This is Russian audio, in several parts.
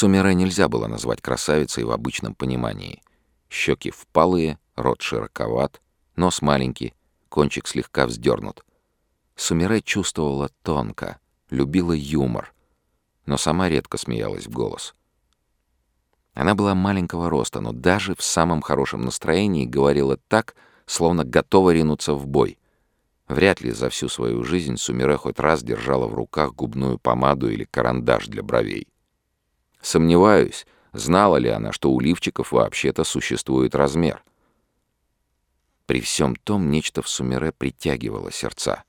Сумере нельзя было назвать красавицей в обычном понимании. Щеки впалые, рот широковат, нос маленький, кончик слегка вздернут. Сумере чувствовала тонко, любила юмор, но сама редко смеялась в голос. Она была маленького роста, но даже в самом хорошем настроении говорила так, словно готова ринуться в бой. Вряд ли за всю свою жизнь Сумире хоть раз держала в руках губную помаду или карандаш для бровей. Сомневаюсь, знала ли она, что у лифчиков вообще-то существует размер. При всем том нечто в Сумире притягивало сердца.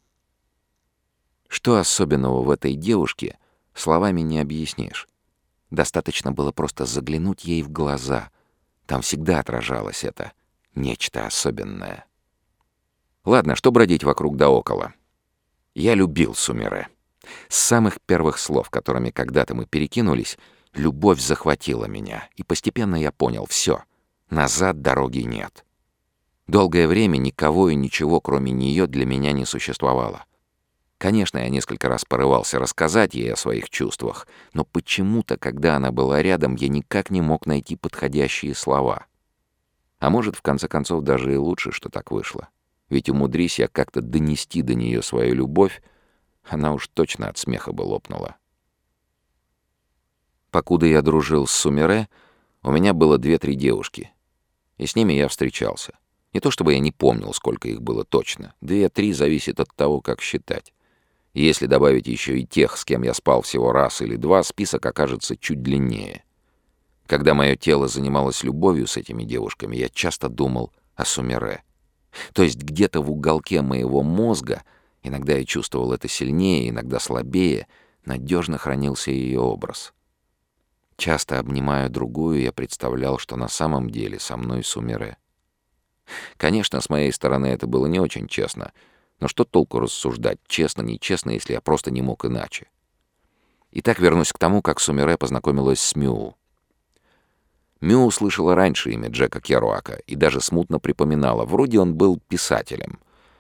Что особенного в этой девушке, словами не объяснишь. Достаточно было просто заглянуть ей в глаза. Там всегда отражалось это нечто особенное. Ладно, что бродить вокруг да около. Я любил Сумире. С самых первых слов, которыми когда-то мы перекинулись, любовь захватила меня, и постепенно я понял — все, назад дороги нет. Долгое время никого и ничего, кроме нее, для меня не существовало. Конечно, я несколько раз порывался рассказать ей о своих чувствах, но почему-то, когда она была рядом, я никак не мог найти подходящие слова. А может, в конце концов, даже и лучше, что так вышло. Ведь умудрись я как-то донести до нее свою любовь, она уж точно от смеха бы лопнула. Покуда я дружил с Сумере, у меня было две-три девушки, и с ними я встречался. Не то чтобы я не помнил, сколько их было точно. Две-три зависит от того, как считать. И если добавить еще и тех, с кем я спал всего раз или два, список окажется чуть длиннее. Когда мое тело занималось любовью с этими девушками, я часто думал о Сумере — то есть где-то в уголке моего мозга, иногда я чувствовал это сильнее, иногда слабее, надежно хранился ее образ. Часто обнимая другую, я представлял, что на самом деле со мной Сумере. Конечно, с моей стороны это было не очень честно, но что толку рассуждать, честно, нечестно, если я просто не мог иначе? Итак, вернусь к тому, как Сумере познакомилась с Мю. Мю услышала раньше имя Джека Керуака и даже смутно припоминала, вроде он был писателем.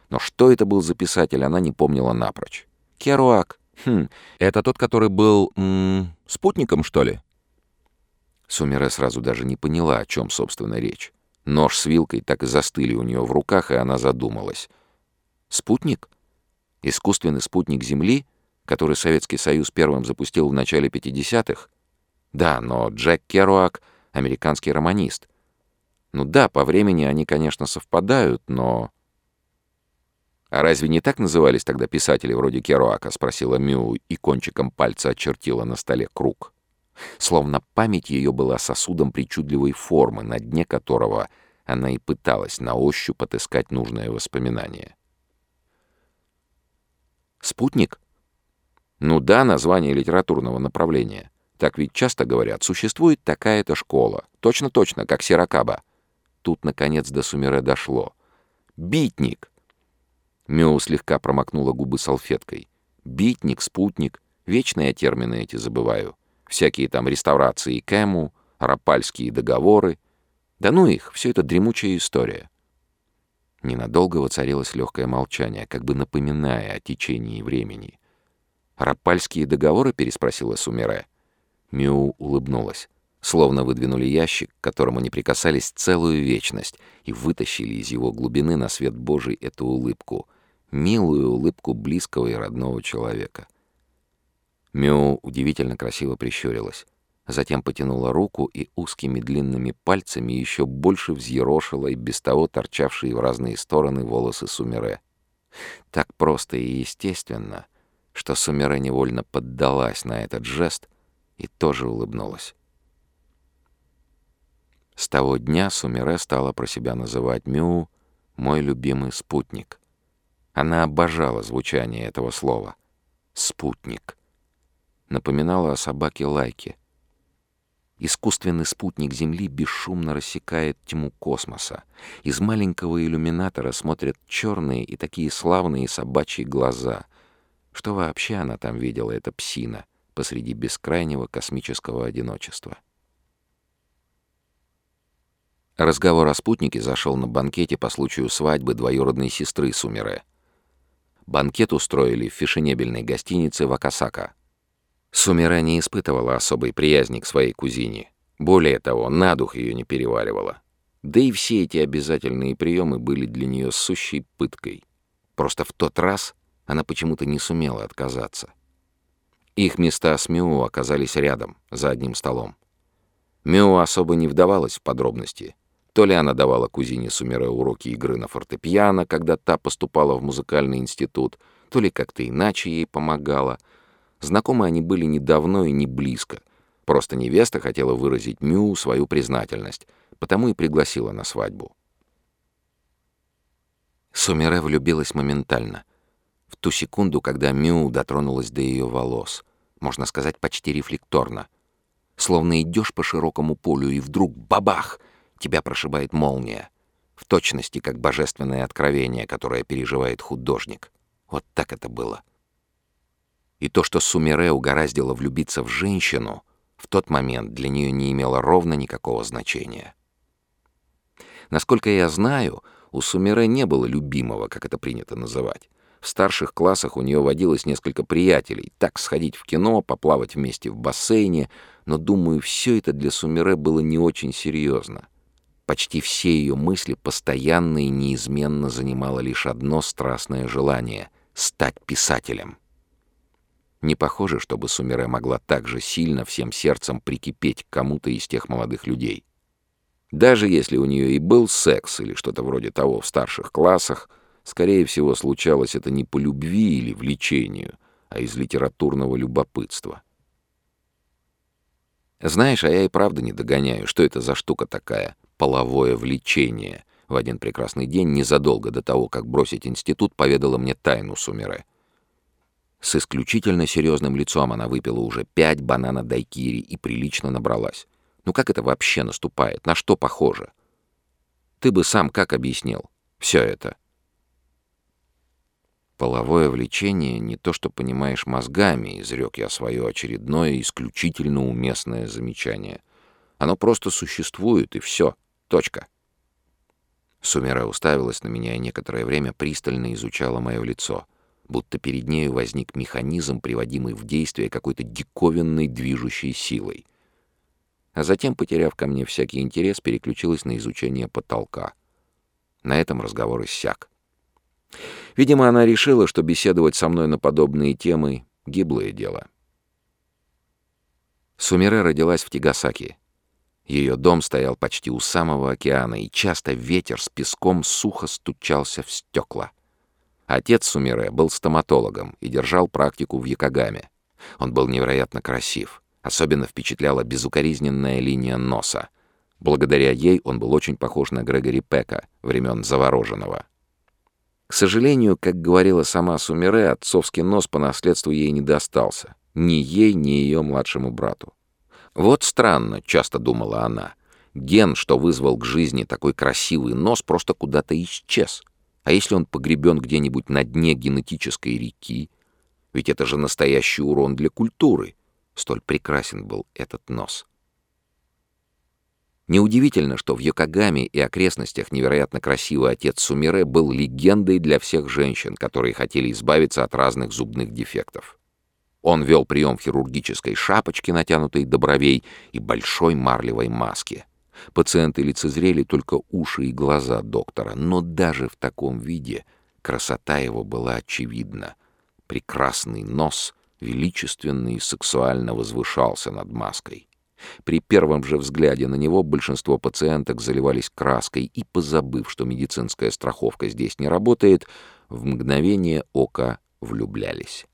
Но что это был за писатель, она не помнила напрочь. Керуак. Хм, это тот, который был... М -м, спутником, что ли? Сумере сразу даже не поняла, о чем, собственно, речь. Нож с вилкой так и застыли у нее в руках, и она задумалась. Спутник? Искусственный спутник Земли, который Советский Союз первым запустил в начале 50-х? Да, но Джек Керуак американский романист. Ну да, по времени они, конечно, совпадают, но... «А разве не так назывались тогда писатели вроде Керуака?» — спросила Мю и кончиком пальца очертила на столе круг. Словно память ее была сосудом причудливой формы, на дне которого она и пыталась на ощупь отыскать нужное воспоминание. «Спутник?» «Ну да, название литературного направления. Так ведь часто говорят, существует такая-то школа. Точно-точно, как Сиракаба. Тут, наконец, до Сумере дошло. «Битник!» Мю слегка промокнула губы салфеткой. «Битник, спутник. Вечно я термины эти забываю. Всякие там реставрации Кэму, рапальские договоры. Да ну их, все это дремучая история». Ненадолго воцарилось легкое молчание, как бы напоминая о течении времени. «Рапальские договоры?» — переспросила Сумере. Мю улыбнулась. Словно выдвинули ящик, к которому не прикасались целую вечность, и вытащили из его глубины на свет Божий эту улыбку. Милую улыбку близкого и родного человека. Мю удивительно красиво прищурилась. Затем потянула руку и узкими длинными пальцами еще больше взъерошила и без того торчавшие в разные стороны волосы Сумере. Так просто и естественно, что Сумере невольно поддалась на этот жест — и тоже улыбнулась. С того дня Сумире стала про себя называть Мю «мой любимый спутник». Она обожала звучание этого слова. «Спутник». Напоминала о собаке Лайке. Искусственный спутник Земли бесшумно рассекает тьму космоса. Из маленького иллюминатора смотрят черные и такие славные собачьи глаза. Что вообще она там видела, эта псина? посреди бескрайнего космического одиночества. Разговор о спутнике зашел на банкете по случаю свадьбы двоюродной сестры Сумире. Банкет устроили в фешенебельной гостинице в Акасака. Сумира не испытывала особой приязни к своей кузине. Более того, на дух ее не переваривала. Да и все эти обязательные приемы были для нее сущей пыткой. Просто в тот раз она почему-то не сумела отказаться. Их места с Мю оказались рядом, за одним столом. Мю особо не вдавалась в подробности. То ли она давала кузине Сумире уроки игры на фортепиано, когда та поступала в музыкальный институт, то ли как-то иначе ей помогала. Знакомы они были не давно и не близко. Просто невеста хотела выразить Мю свою признательность, потому и пригласила на свадьбу. Сумире влюбилась моментально. В ту секунду, когда Мю дотронулась до ее волос. Можно сказать, почти рефлекторно — Словно идешь по широкому полю, и вдруг бабах! Тебя прошибает молния. В точности, как божественное откровение, которое переживает художник. Вот так это было. И то, что Сумире угораздило влюбиться в женщину, в тот момент для нее не имело ровно никакого значения. Насколько я знаю, у Сумире не было любимого, как это принято называть. В старших классах у нее водилось несколько приятелей. Так, сходить в кино, поплавать вместе в бассейне. Но, думаю, все это для Сумире было не очень серьезно. Почти все ее мысли постоянно и неизменно занимало лишь одно страстное желание — стать писателем. Не похоже, чтобы Сумире могла так же сильно всем сердцем прикипеть к кому-то из тех молодых людей. Даже если у нее и был секс или что-то вроде того в старших классах — Скорее всего, случалось это не по любви или влечению, а из литературного любопытства. Знаешь, а я и правда не догоняю, что это за штука такая — половое влечение. В один прекрасный день, незадолго до того, как бросить институт, поведала мне тайну Сумере. С исключительно серьезным лицом она выпила уже пять банана дайкири и прилично набралась. Ну как это вообще наступает? На что похоже? Ты бы сам как объяснил все это? Половое влечение не то, что понимаешь мозгами, изрек я свое очередное исключительно уместное замечание. Оно просто существует, и все. Точка. Сумера уставилась на меня и некоторое время пристально изучала мое лицо, будто перед нею возник механизм, приводимый в действие какой-то диковинной движущей силой. А затем, потеряв ко мне всякий интерес, переключилась на изучение потолка. На этом разговор иссяк. Видимо, она решила, что беседовать со мной на подобные темы — гиблое дело. Сумире родилась в Тигасаки. Ее дом стоял почти у самого океана, и часто ветер с песком сухо стучался в стекла. Отец Сумире был стоматологом и держал практику в Якогаме. Он был невероятно красив. Особенно впечатляла безукоризненная линия носа. Благодаря ей он был очень похож на Грегори Пека времен Завороженного. К сожалению, как говорила сама Сумире, отцовский нос по наследству ей не достался. Ни ей, ни ее младшему брату. Вот странно, часто думала она. Ген, что вызвал к жизни такой красивый нос, просто куда-то исчез. А если он погребен где-нибудь на дне генетической реки? Ведь это же настоящий урон для культуры. Столь прекрасен был этот нос. Неудивительно, что в Йокогаме и окрестностях невероятно красивый отец Сумире был легендой для всех женщин, которые хотели избавиться от разных зубных дефектов. Он вел прием в хирургической шапочке, натянутой до бровей, и большой марлевой маске. Пациенты лицезрели только уши и глаза доктора, но даже в таком виде красота его была очевидна. Прекрасный нос величественно и сексуально возвышался над маской. При первом же взгляде на него большинство пациенток заливались краской и, позабыв, что медицинская страховка здесь не работает, в мгновение ока влюблялись.